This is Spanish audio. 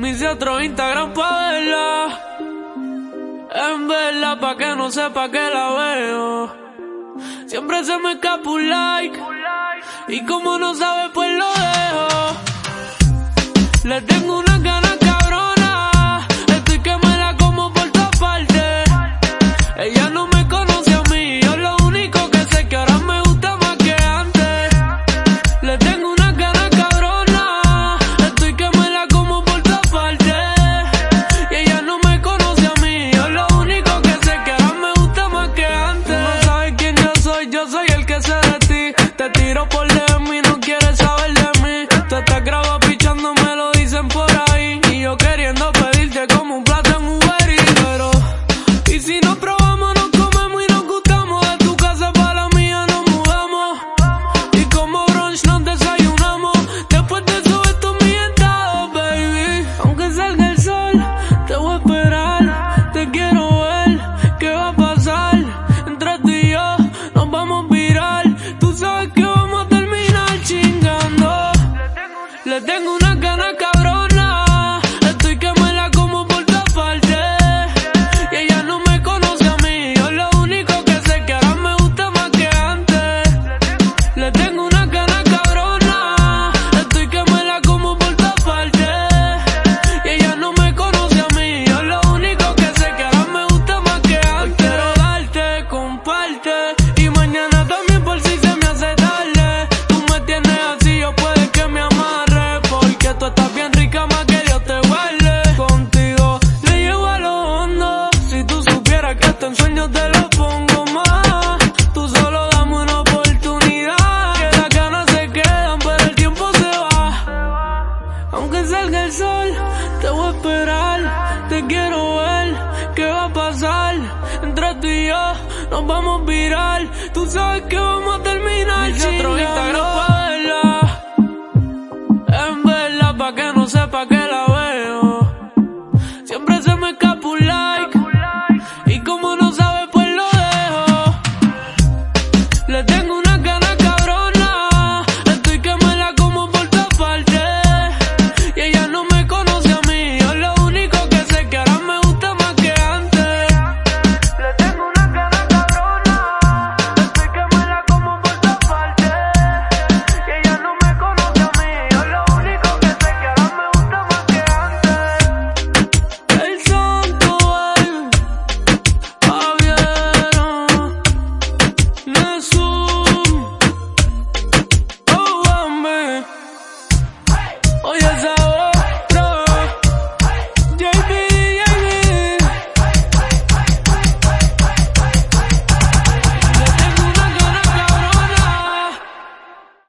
Me hice otro Instagram pa' verla. En verla pa' que no sepa que la veo. Siempre se me escapa un like. Y como no sabe, pues lo dejo. Le tengo una gana por de. Le tengo una gana cabrona. Estoy que me la como por todas partes. Y ella no me conoce a mí. Yo lo único que sé que ahora me gusta más que antes. Le tengo una gana cabrona. Estoy que me la como por todas partes. Y ella no me conoce a mí. Yo lo único que sé que ahora me gusta más que antes. Quiero darte, comparte. Y Quiero ver, ¿qué va a pasar? Entre tú y yo, nos vamos a virar. Tú sabes que vamos a terminar